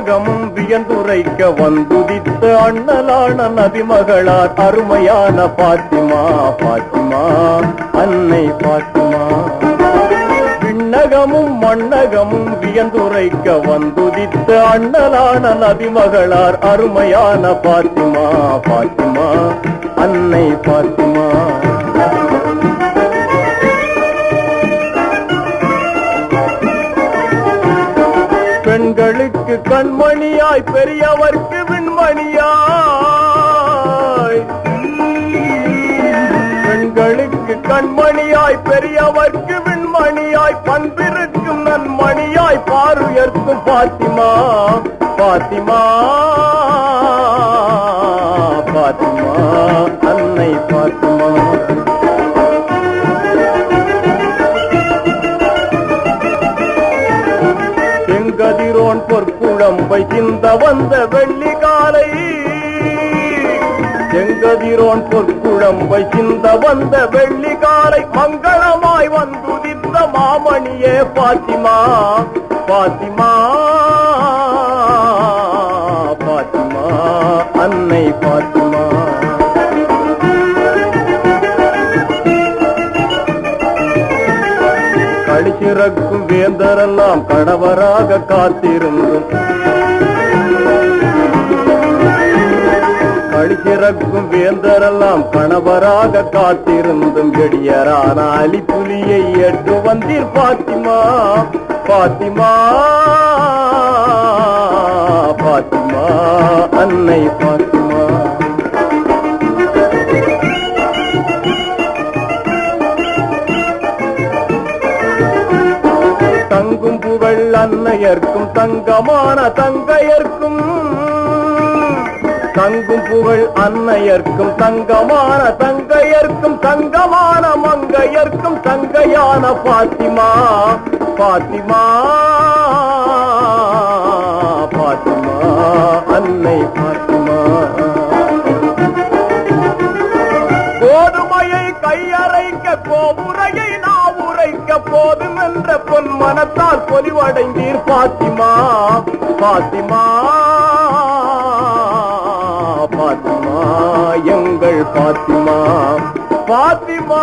உலகமும் வியந்துரைக்க வந்துதித்த அண்ணலான நபிமகளார் அருமையான பாத்திமா பாத்திமா அன்னை பாத்திமா. விண்ணகமும் மண்ணகமும் வியந்துரைக்க வந்துதித்த அண்ணலான நபிமகளார் அருமையான பாத்திமா பாத்திமா அன்னை பாத்திமா. பெண்களுக்கு கண்மணியாய் பெரியவர்க்கு விண்மணியாய். பெண்களுக்கு கண்மணியாய் பெரியவர்க்கு விண்மணியாய் பண்பிருக்கும் நன்மணியாய் பாருயர்க்கும் பாத்திமா பாத்திமா. பொற்குழம்பை சிந்த வந்த வெள்ளி காலை. செங்கதிரோன் பொற்குழம்பை சிந்த வந்த வெள்ளி காலை. மங்களமாய் வந்துதித்த மாமணியே பாத்திமா பாத்திமா. பிறக்கும் வேந்தரெல்லாம் கணவராக காத்திருந்தும் கழிச்சிறக்கும் வேந்தரெல்லாம் கணவராக காத்திருந்தும் எடியரான அலிப்புலியை எட்டு வந்தீர் பாத்திமா பாத்திமா. தன்னையர்க்கும் தங்கமான தங்கையர்க்கும். தங்கும் புகழ் அன்னையர்க்கும் தங்கமான தங்கையர்க்கும் தங்கமான மங்கையர்க்கும் தங்கையான பாத்திமா பாத்திமா பாத்திமா அன்னை பாத்திமா. கோதுமையை கையறைக்க கோபுரையை நான் உரைக்க போதும் என்ற பொன் பாத்திமா பாத்திமா பாத்திமா எங்கள் பாத்திமா பாத்திமா.